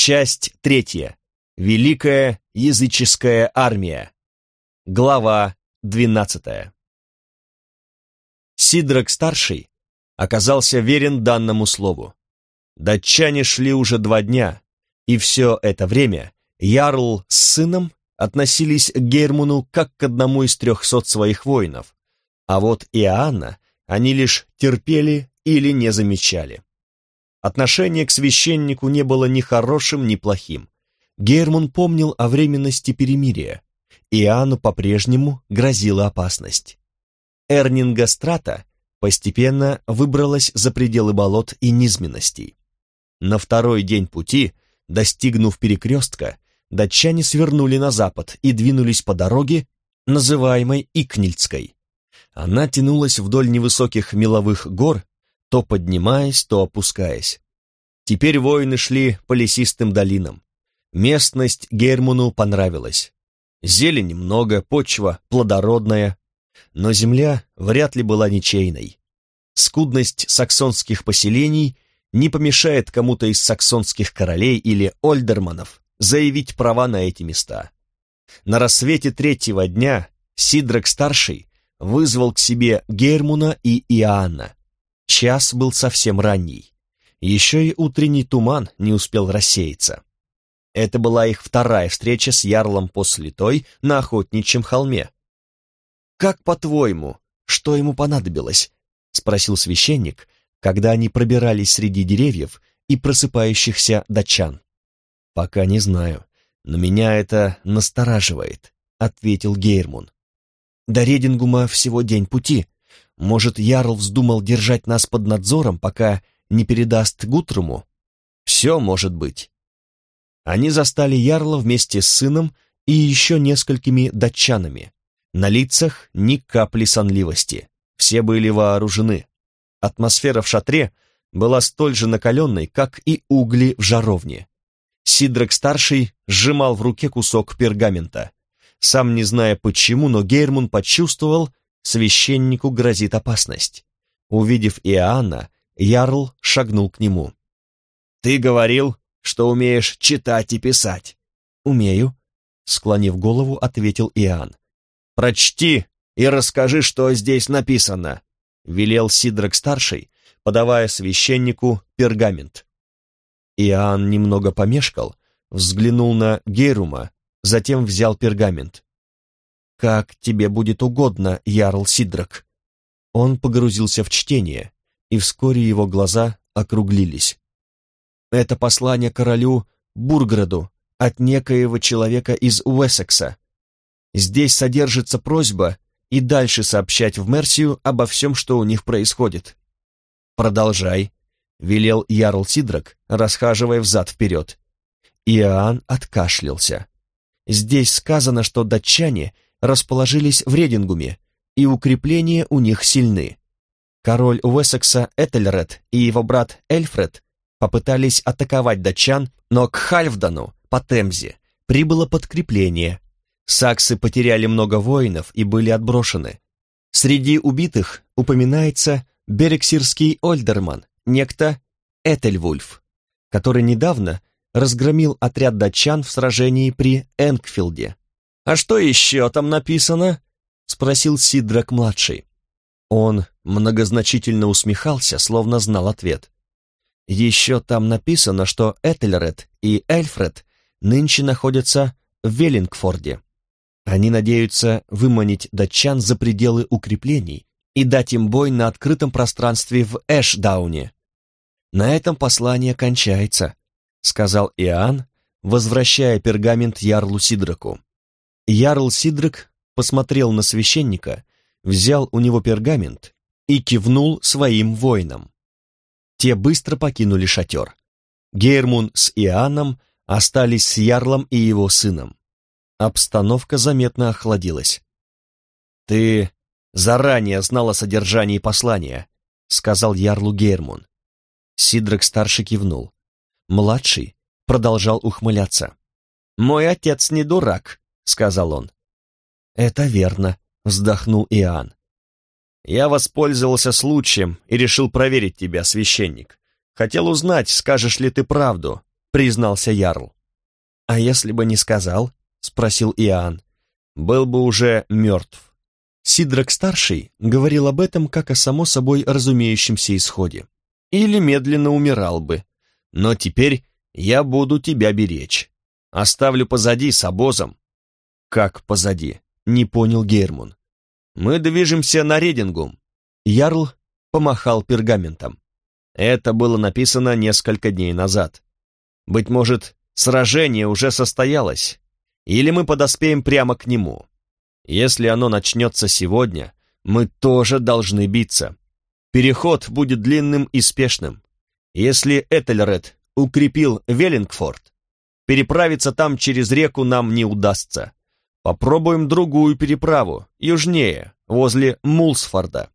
Часть третья. Великая языческая армия. Глава двенадцатая. Сидрак-старший оказался верен данному слову. Датчане шли уже два дня, и все это время Ярл с сыном относились к Гейрмуну как к одному из трехсот своих воинов, а вот Иоанна они лишь терпели или не замечали. Отношение к священнику не было ни хорошим, ни плохим. Герман помнил о временности перемирия. Иоанну по-прежнему грозила опасность. Эрнинга Страта постепенно выбралась за пределы болот и низменностей. На второй день пути, достигнув перекрестка, датчане свернули на запад и двинулись по дороге, называемой Икнильской. Она тянулась вдоль невысоких меловых гор, то поднимаясь, то опускаясь. Теперь воины шли по лесистым долинам. Местность Герману понравилась. Зелени много, почва плодородная, но земля вряд ли была ничейной. Скудность саксонских поселений не помешает кому-то из саксонских королей или ольдерманов заявить права на эти места. На рассвете третьего дня Сидрак-старший вызвал к себе Гермуна и Иоанна. Час был совсем ранний. Еще и утренний туман не успел рассеяться. Это была их вторая встреча с Ярлом после той на Охотничьем холме. «Как по-твоему, что ему понадобилось?» — спросил священник, когда они пробирались среди деревьев и просыпающихся датчан. «Пока не знаю, но меня это настораживает», — ответил Гейрмун. «До Редингума всего день пути. Может, Ярл вздумал держать нас под надзором, пока не передаст Гутруму? Все может быть». Они застали Ярла вместе с сыном и еще несколькими датчанами. На лицах ни капли сонливости. Все были вооружены. Атмосфера в шатре была столь же накаленной, как и угли в жаровне. Сидрак-старший сжимал в руке кусок пергамента. Сам не зная почему, но Гейрмун почувствовал, священнику грозит опасность. Увидев Иоанна, Ярл шагнул к нему. «Ты говорил, что умеешь читать и писать». «Умею», — склонив голову, ответил Иоанн. «Прочти и расскажи, что здесь написано», — велел Сидрак-старший, подавая священнику пергамент. Иоанн немного помешкал, взглянул на Герума, затем взял пергамент. «Как тебе будет угодно, Ярл Сидрак». Он погрузился в чтение, и вскоре его глаза округлились. «Это послание королю Бурграду от некоего человека из Уэссекса. Здесь содержится просьба и дальше сообщать в Мерсию обо всем, что у них происходит». «Продолжай», — велел Ярл Сидрак, расхаживая взад-вперед. Иоанн откашлялся. «Здесь сказано, что датчане — расположились в Редингуме, и укрепления у них сильны. Король Уэссекса Этельред и его брат Эльфред попытались атаковать датчан, но к Хальфдану по Темзе прибыло подкрепление. Саксы потеряли много воинов и были отброшены. Среди убитых упоминается берексирский Ольдерман, некто Этельвульф, который недавно разгромил отряд датчан в сражении при Энкфилде. «А что еще там написано?» — спросил Сидрак-младший. Он многозначительно усмехался, словно знал ответ. «Еще там написано, что Этельред и Эльфред нынче находятся в Веллингфорде. Они надеются выманить датчан за пределы укреплений и дать им бой на открытом пространстве в Эшдауне. На этом послание кончается», — сказал Иоанн, возвращая пергамент Ярлу Сидраку. Ярл Сидрик посмотрел на священника, взял у него пергамент и кивнул своим воинам. Те быстро покинули шатер. Гейрмун с Иоанном остались с Ярлом и его сыном. Обстановка заметно охладилась. «Ты заранее знал о содержании послания», — сказал Ярлу Гейрмун. Сидрак-старший кивнул. Младший продолжал ухмыляться. «Мой отец не дурак», сказал он. «Это верно», — вздохнул Иоанн. «Я воспользовался случаем и решил проверить тебя, священник. Хотел узнать, скажешь ли ты правду, признался Ярл. «А если бы не сказал?» — спросил Иоанн. «Был бы уже мертв». Сидрак-старший говорил об этом как о само собой разумеющемся исходе. Или медленно умирал бы. Но теперь я буду тебя беречь. Оставлю позади с обозом. Как позади? Не понял Гермун. Мы движемся на Редингум. Ярл помахал пергаментом. Это было написано несколько дней назад. Быть может, сражение уже состоялось, или мы подоспеем прямо к нему. Если оно начнется сегодня, мы тоже должны биться. Переход будет длинным и спешным. Если Этельред укрепил Веллингфорд, переправиться там через реку нам не удастся. Попробуем другую переправу, южнее, возле Мулсфорда.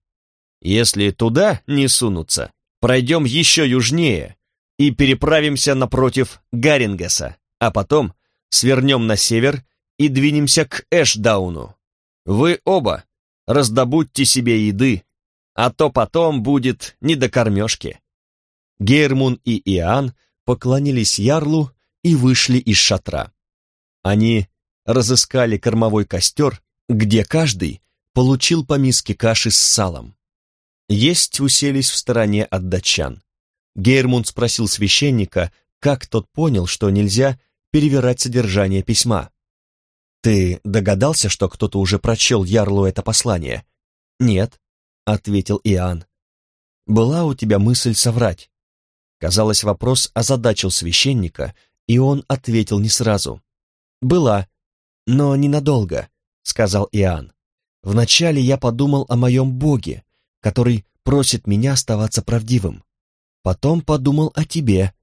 Если туда не сунутся, пройдем еще южнее и переправимся напротив Гарингеса, а потом свернем на север и двинемся к Эшдауну. Вы оба раздобудьте себе еды, а то потом будет не до кормежки. Гермун и Иоанн поклонились ярлу и вышли из шатра. Они разыскали кормовой костер, где каждый получил по миске каши с салом. Есть уселись в стороне от датчан. Гейрмунд спросил священника, как тот понял, что нельзя перевирать содержание письма. «Ты догадался, что кто-то уже прочел Ярлу это послание?» «Нет», — ответил Иоанн. «Была у тебя мысль соврать?» Казалось, вопрос озадачил священника, и он ответил не сразу. «Была, но ненадолго», — сказал Иоанн. «Вначале я подумал о моем Боге, который просит меня оставаться правдивым. Потом подумал о тебе.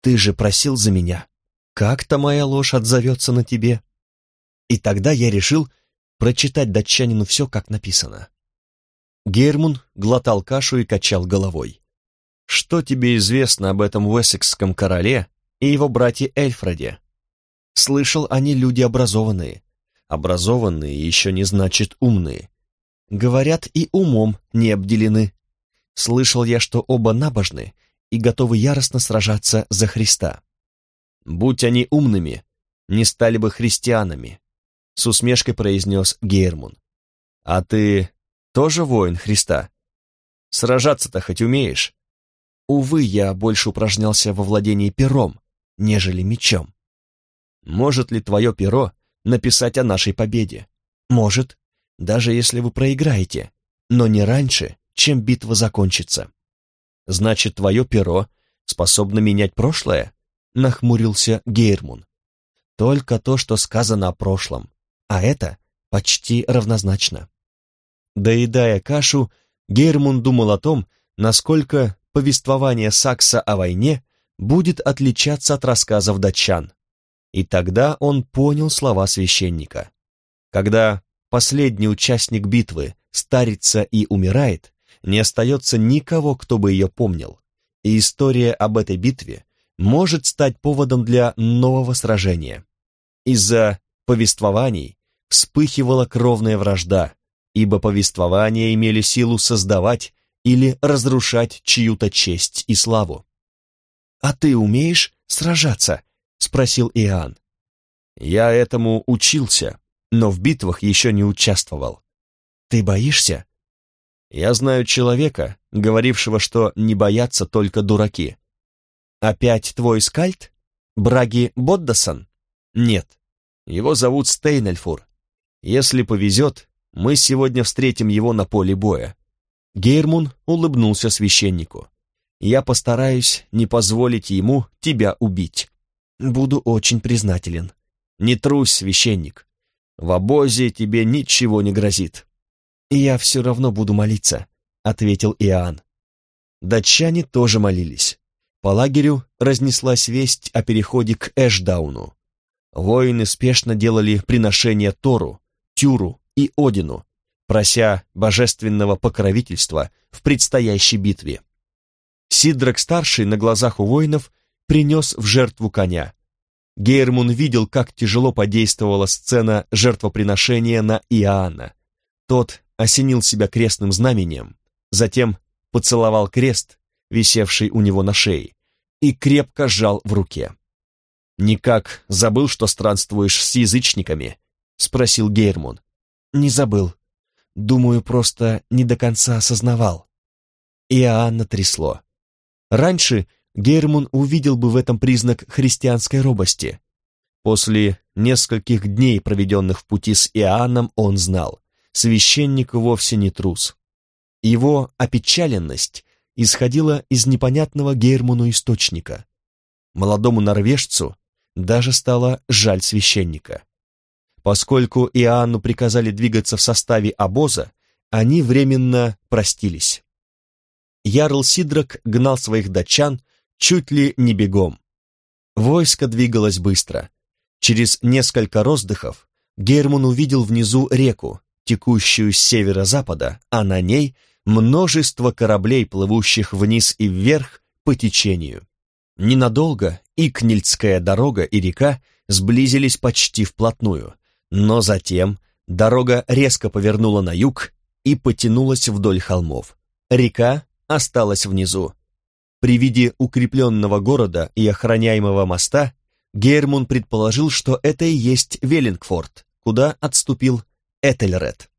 Ты же просил за меня. Как-то моя ложь отзовется на тебе. И тогда я решил прочитать датчанину все, как написано. Гермун глотал кашу и качал головой. «Что тебе известно об этом уэссекском короле и его брате Эльфреде?» «Слышал, они люди образованные. Образованные еще не значит умные. Говорят, и умом не обделены. Слышал я, что оба набожны и готовы яростно сражаться за Христа. Будь они умными, не стали бы христианами, с усмешкой произнес Гейрмун. А ты тоже воин Христа? Сражаться-то хоть умеешь? Увы, я больше упражнялся во владении пером, нежели мечом. Может ли твое перо написать о нашей победе? Может, даже если вы проиграете, но не раньше, чем битва закончится. Значит, твое перо способно менять прошлое? Нахмурился Гейрмун. Только то, что сказано о прошлом, а это почти равнозначно. Доедая кашу, Гейрмун думал о том, насколько повествование Сакса о войне будет отличаться от рассказов датчан. И тогда он понял слова священника. Когда последний участник битвы старится и умирает, не остается никого, кто бы ее помнил, и история об этой битве может стать поводом для нового сражения. Из-за повествований вспыхивала кровная вражда, ибо повествования имели силу создавать или разрушать чью-то честь и славу. «А ты умеешь сражаться?» — спросил Иоанн. «Я этому учился», но в битвах еще не участвовал. Ты боишься? Я знаю человека, говорившего, что не боятся только дураки. Опять твой скальд? Браги Боддасон? Нет. Его зовут Стейнельфур. Если повезет, мы сегодня встретим его на поле боя. Гейрмун улыбнулся священнику. Я постараюсь не позволить ему тебя убить. Буду очень признателен. Не трусь, священник. В обозе тебе ничего не грозит». «Я все равно буду молиться», — ответил Иоанн. Датчане тоже молились. По лагерю разнеслась весть о переходе к Эшдауну. Воины спешно делали приношения Тору, Тюру и Одину, прося божественного покровительства в предстоящей битве. Сидрак-старший на глазах у воинов принес в жертву коня, Гейрмун видел, как тяжело подействовала сцена жертвоприношения на Иоанна. Тот осенил себя крестным знамением, затем поцеловал крест, висевший у него на шее, и крепко сжал в руке. «Никак забыл, что странствуешь с язычниками?» — спросил Гейрмун. «Не забыл. Думаю, просто не до конца осознавал». Иоанна трясло. Раньше Гейрмун увидел бы в этом признак христианской робости. После нескольких дней, проведенных в пути с Иоанном, он знал, священник вовсе не трус. Его опечаленность исходила из непонятного Гейрмуну источника. Молодому норвежцу даже стало жаль священника. Поскольку Иоанну приказали двигаться в составе обоза, они временно простились. Ярл Сидрак гнал своих датчан чуть ли не бегом. Войско двигалось быстро. Через несколько роздыхов Герман увидел внизу реку, текущую с северо-запада, а на ней множество кораблей, плывущих вниз и вверх по течению. Ненадолго и Книльцкая дорога, и река сблизились почти вплотную, но затем дорога резко повернула на юг и потянулась вдоль холмов. Река осталась внизу. При виде укрепленного города и охраняемого моста Гермун предположил, что это и есть Веллингфорд, куда отступил Этельред.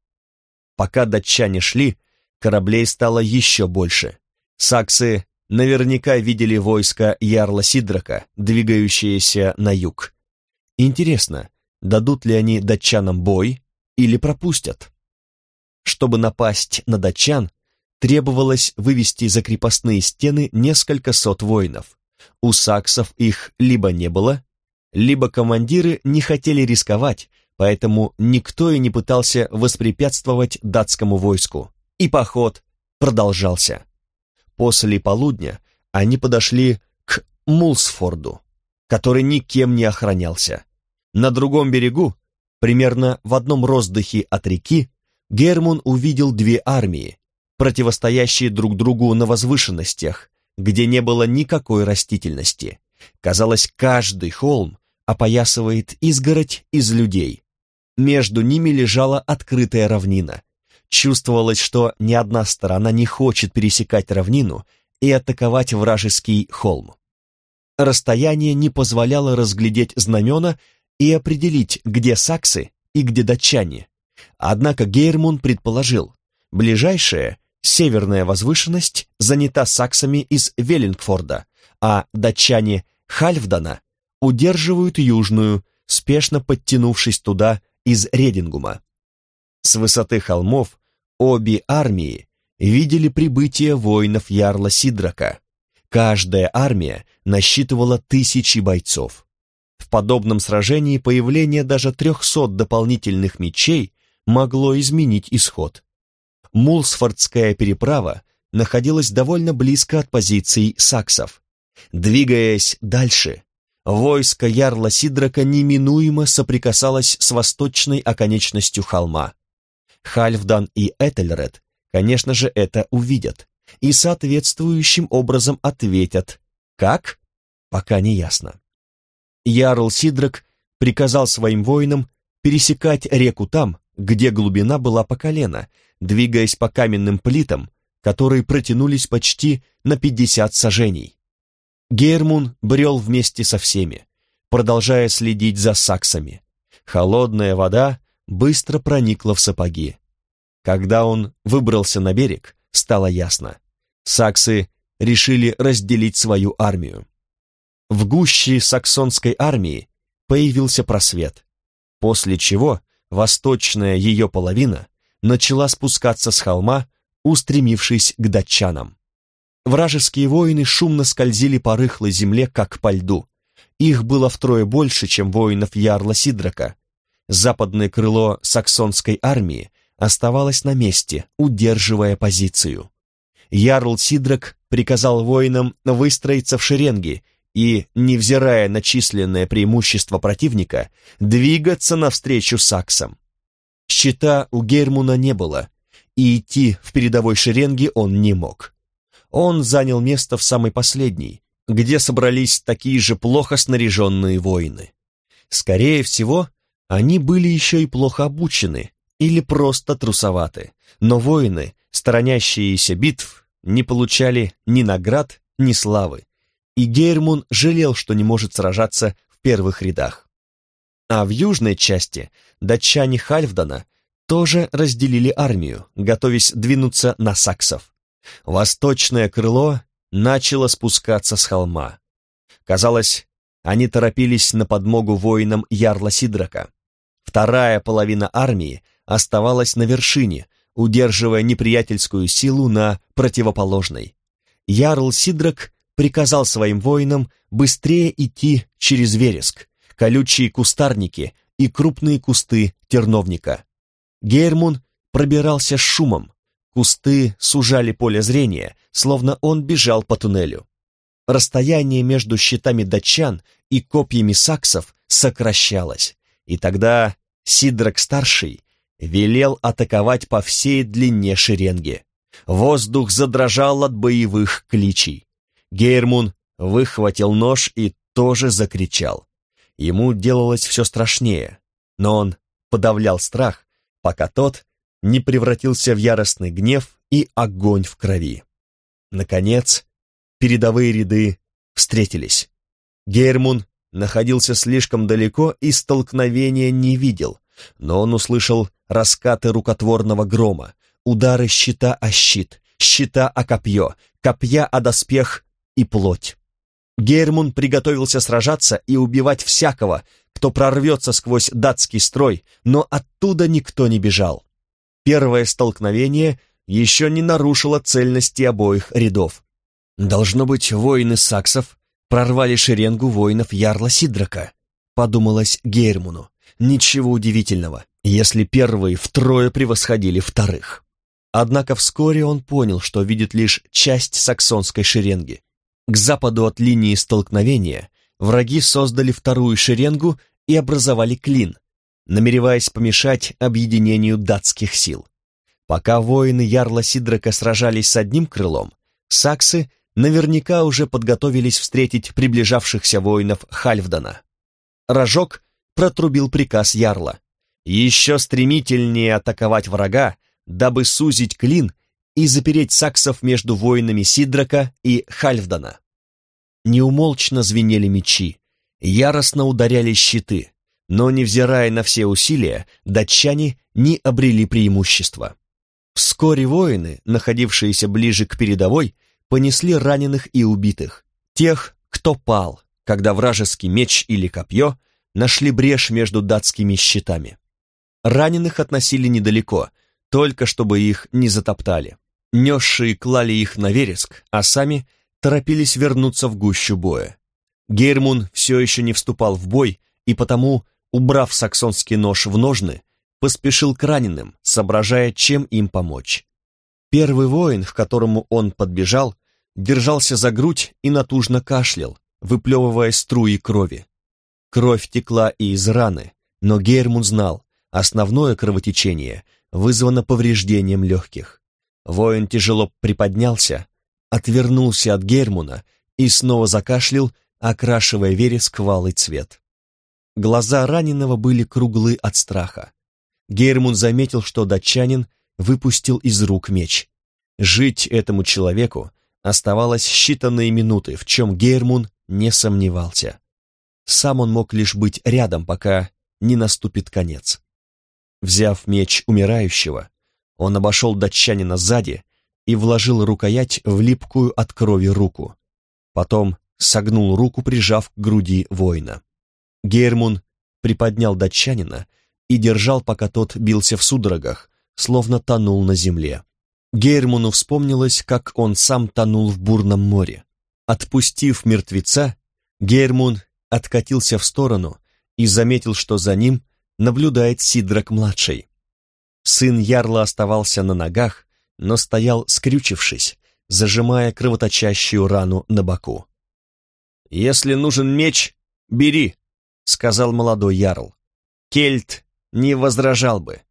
Пока датчане шли, кораблей стало еще больше. Саксы наверняка видели войско Ярла Сидрака, двигающееся на юг. Интересно, дадут ли они датчанам бой или пропустят? Чтобы напасть на датчан, требовалось вывести за крепостные стены несколько сот воинов. У саксов их либо не было, либо командиры не хотели рисковать, поэтому никто и не пытался воспрепятствовать датскому войску, и поход продолжался. После полудня они подошли к Мулсфорду, который никем не охранялся. На другом берегу, примерно в одном роздыхе от реки, Гермун увидел две армии, противостоящие друг другу на возвышенностях, где не было никакой растительности. Казалось, каждый холм опоясывает изгородь из людей. Между ними лежала открытая равнина. Чувствовалось, что ни одна сторона не хочет пересекать равнину и атаковать вражеский холм. Расстояние не позволяло разглядеть знамена и определить, где саксы и где датчане. Однако Гейрмун предположил, ближайшая, северная возвышенность занята саксами из Веллингфорда, а датчане Хальфдана удерживают южную, спешно подтянувшись туда из Редингума. С высоты холмов обе армии видели прибытие воинов Ярла Сидрака. Каждая армия насчитывала тысячи бойцов. В подобном сражении появление даже трехсот дополнительных мечей могло изменить исход. Мулсфордская переправа находилась довольно близко от позиций саксов. Двигаясь дальше, войско Ярла Сидрака неминуемо соприкасалось с восточной оконечностью холма. Хальфдан и Этельред, конечно же, это увидят и соответствующим образом ответят. Как? Пока не ясно. Ярл Сидрак приказал своим воинам пересекать реку там, где глубина была по колено, двигаясь по каменным плитам, которые протянулись почти на пятьдесят сажений. Гермун брел вместе со всеми, продолжая следить за саксами. Холодная вода быстро проникла в сапоги. Когда он выбрался на берег, стало ясно. Саксы решили разделить свою армию. В гуще саксонской армии появился просвет, после чего восточная ее половина начала спускаться с холма, устремившись к датчанам. Вражеские воины шумно скользили по рыхлой земле, как по льду. Их было втрое больше, чем воинов Ярла Сидрака. Западное крыло саксонской армии оставалось на месте, удерживая позицию. Ярл Сидрак приказал воинам выстроиться в шеренги и, невзирая на численное преимущество противника, двигаться навстречу саксам. Щита у Гермуна не было, и идти в передовой шеренге он не мог он занял место в самой последней, где собрались такие же плохо снаряженные воины. Скорее всего, они были еще и плохо обучены или просто трусоваты, но воины, сторонящиеся битв, не получали ни наград, ни славы, и Гейрмун жалел, что не может сражаться в первых рядах. А в южной части датчане Хальфдана тоже разделили армию, готовясь двинуться на саксов. Восточное крыло начало спускаться с холма. Казалось, они торопились на подмогу воинам Ярла Сидрака. Вторая половина армии оставалась на вершине, удерживая неприятельскую силу на противоположной. Ярл Сидрак приказал своим воинам быстрее идти через вереск, колючие кустарники и крупные кусты терновника. Гейрмун пробирался с шумом, кусты сужали поле зрения, словно он бежал по туннелю. Расстояние между щитами датчан и копьями саксов сокращалось, и тогда Сидрак-старший велел атаковать по всей длине шеренги. Воздух задрожал от боевых кличей. Гейрмун выхватил нож и тоже закричал. Ему делалось все страшнее, но он подавлял страх, пока тот не превратился в яростный гнев и огонь в крови. Наконец, передовые ряды встретились. Гейрмун находился слишком далеко и столкновения не видел, но он услышал раскаты рукотворного грома, удары щита о щит, щита о копье, копья о доспех и плоть. Гейрмун приготовился сражаться и убивать всякого, кто прорвется сквозь датский строй, но оттуда никто не бежал. Первое столкновение еще не нарушило цельности обоих рядов. Должно быть, воины саксов прорвали шеренгу воинов Ярла Сидрака, подумалось Гейрмуну. Ничего удивительного, если первые втрое превосходили вторых. Однако вскоре он понял, что видит лишь часть саксонской шеренги. К западу от линии столкновения враги создали вторую шеренгу и образовали клин, намереваясь помешать объединению датских сил. Пока воины Ярла Сидрака сражались с одним крылом, саксы наверняка уже подготовились встретить приближавшихся воинов Хальфдана. Рожок протрубил приказ Ярла. Еще стремительнее атаковать врага, дабы сузить клин и запереть саксов между воинами Сидрака и Хальфдана. Неумолчно звенели мечи, яростно ударяли щиты, но, невзирая на все усилия, датчане не обрели преимущества. Вскоре воины, находившиеся ближе к передовой, понесли раненых и убитых, тех, кто пал, когда вражеский меч или копье нашли брешь между датскими щитами. Раненых относили недалеко, только чтобы их не затоптали. Несшие клали их на вереск, а сами торопились вернуться в гущу боя. Гейрмун все еще не вступал в бой, и потому, убрав саксонский нож в ножны, поспешил к раненым, соображая, чем им помочь. Первый воин, к которому он подбежал, держался за грудь и натужно кашлял, выплевывая струи крови. Кровь текла и из раны, но Гейрмун знал, основное кровотечение вызвано повреждением легких. Воин тяжело приподнялся, отвернулся от Гермуна и снова закашлял, окрашивая вереск в алый цвет. Глаза раненого были круглы от страха. Гермун заметил, что датчанин выпустил из рук меч. Жить этому человеку оставалось считанные минуты, в чем Гермун не сомневался. Сам он мог лишь быть рядом, пока не наступит конец. Взяв меч умирающего, он обошел датчанина сзади и вложил рукоять в липкую от крови руку. Потом согнул руку, прижав к груди воина. Гермун приподнял датчанина и держал, пока тот бился в судорогах, словно тонул на земле. Гермуну вспомнилось, как он сам тонул в бурном море. Отпустив мертвеца, Гермун откатился в сторону и заметил, что за ним наблюдает Сидрак-младший. Сын Ярла оставался на ногах, но стоял скрючившись, зажимая кровоточащую рану на боку. «Если нужен меч, бери», — сказал молодой Ярл. «Кельт не возражал бы.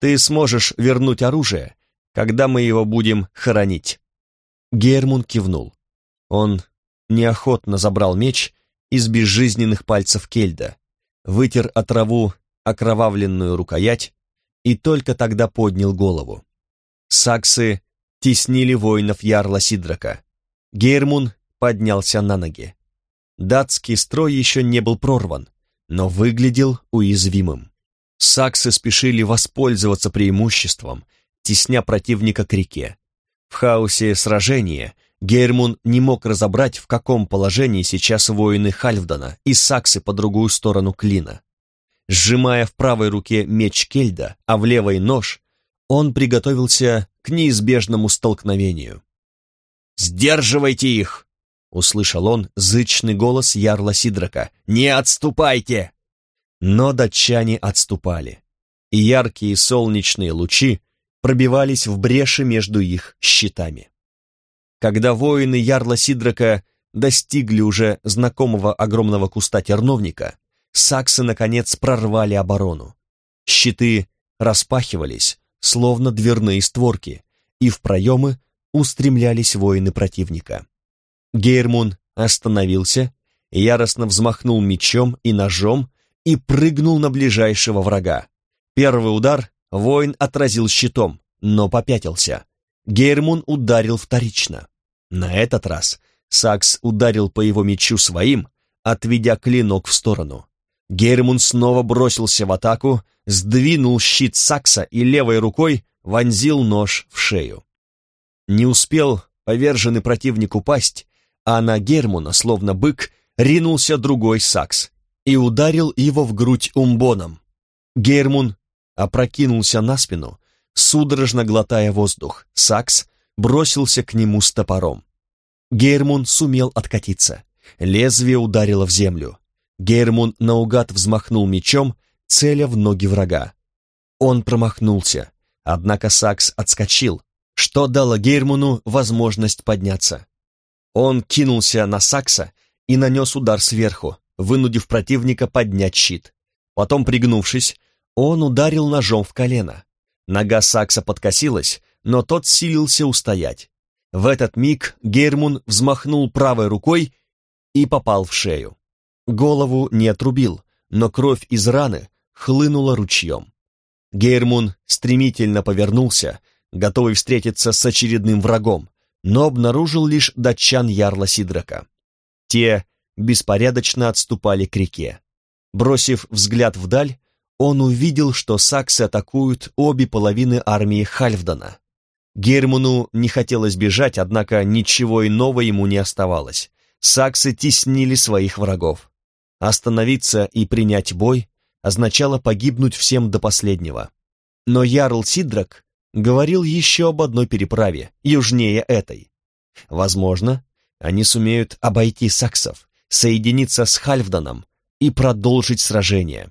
Ты сможешь вернуть оружие, когда мы его будем хоронить». Гермун кивнул. Он неохотно забрал меч из безжизненных пальцев Кельда, вытер отраву окровавленную рукоять и только тогда поднял голову. Саксы теснили воинов Ярла Сидрака. Гейрмун поднялся на ноги. Датский строй еще не был прорван, но выглядел уязвимым. Саксы спешили воспользоваться преимуществом, тесня противника к реке. В хаосе сражения Гейрмун не мог разобрать, в каком положении сейчас воины Хальфдана и Саксы по другую сторону клина. Сжимая в правой руке меч Кельда, а в левой нож, он приготовился к неизбежному столкновению. «Сдерживайте их!» — услышал он зычный голос ярла Сидрака. «Не отступайте!» Но датчане отступали, и яркие солнечные лучи пробивались в бреши между их щитами. Когда воины ярла Сидрака достигли уже знакомого огромного куста терновника, саксы, наконец, прорвали оборону. Щиты распахивались, словно дверные створки, и в проемы устремлялись воины противника. Гейрмун остановился, яростно взмахнул мечом и ножом и прыгнул на ближайшего врага. Первый удар воин отразил щитом, но попятился. Гейрмун ударил вторично. На этот раз Сакс ударил по его мечу своим, отведя клинок в сторону. Гермун снова бросился в атаку, сдвинул щит Сакса и левой рукой вонзил нож в шею. Не успел поверженный противник упасть, а на Гермуна, словно бык, ринулся другой Сакс и ударил его в грудь умбоном. Гермун опрокинулся на спину, судорожно глотая воздух. Сакс бросился к нему с топором. Гермун сумел откатиться. Лезвие ударило в землю. Гейрмун наугад взмахнул мечом, целя в ноги врага. Он промахнулся, однако Сакс отскочил, что дало Гейрмуну возможность подняться. Он кинулся на Сакса и нанес удар сверху, вынудив противника поднять щит. Потом, пригнувшись, он ударил ножом в колено. Нога Сакса подкосилась, но тот силился устоять. В этот миг Гейрмун взмахнул правой рукой и попал в шею. Голову не отрубил, но кровь из раны хлынула ручьем. Гейрмун стремительно повернулся, готовый встретиться с очередным врагом, но обнаружил лишь датчан Ярла Сидрака. Те беспорядочно отступали к реке. Бросив взгляд вдаль, он увидел, что саксы атакуют обе половины армии Хальфдана. Герману не хотелось бежать, однако ничего иного ему не оставалось. Саксы теснили своих врагов. Остановиться и принять бой означало погибнуть всем до последнего. Но Ярл Сидрак говорил еще об одной переправе, южнее этой. Возможно, они сумеют обойти саксов, соединиться с Хальфданом и продолжить сражение.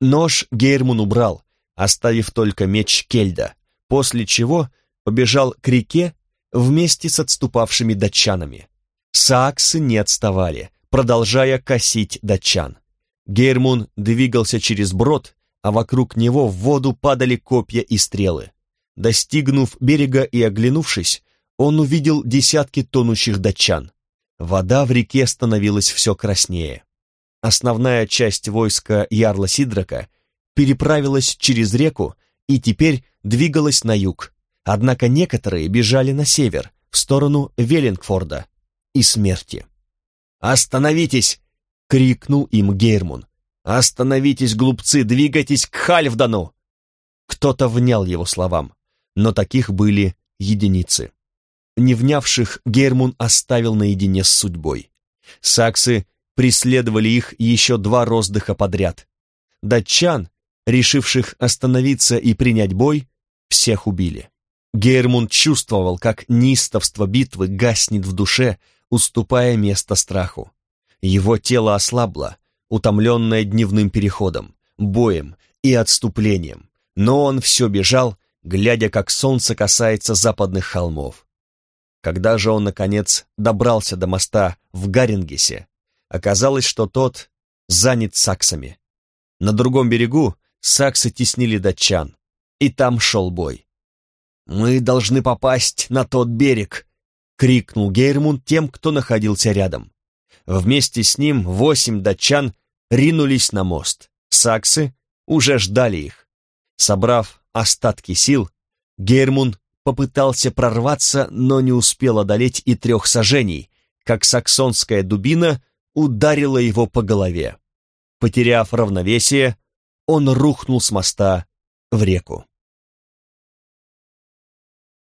Нож Гейрмун убрал, оставив только меч Кельда, после чего побежал к реке вместе с отступавшими датчанами. Саксы не отставали, продолжая косить датчан. Гейрмун двигался через брод, а вокруг него в воду падали копья и стрелы. Достигнув берега и оглянувшись, он увидел десятки тонущих датчан. Вода в реке становилась все краснее. Основная часть войска Ярла Сидрака переправилась через реку и теперь двигалась на юг, однако некоторые бежали на север, в сторону Веллингфорда и смерти. «Остановитесь!» — крикнул им Гейрмун. «Остановитесь, глупцы, двигайтесь к Хальфдану!» Кто-то внял его словам, но таких были единицы. Не внявших Гейрмун оставил наедине с судьбой. Саксы преследовали их еще два роздыха подряд. Датчан, решивших остановиться и принять бой, всех убили. Гейрмун чувствовал, как неистовство битвы гаснет в душе, уступая место страху. Его тело ослабло, утомленное дневным переходом, боем и отступлением, но он все бежал, глядя, как солнце касается западных холмов. Когда же он, наконец, добрался до моста в Гарингесе, оказалось, что тот занят саксами. На другом берегу саксы теснили датчан, и там шел бой. «Мы должны попасть на тот берег», крикнул Гейрмун тем, кто находился рядом. Вместе с ним восемь датчан ринулись на мост. Саксы уже ждали их. Собрав остатки сил, Гейрмун попытался прорваться, но не успел одолеть и трех сажений, как саксонская дубина ударила его по голове. Потеряв равновесие, он рухнул с моста в реку.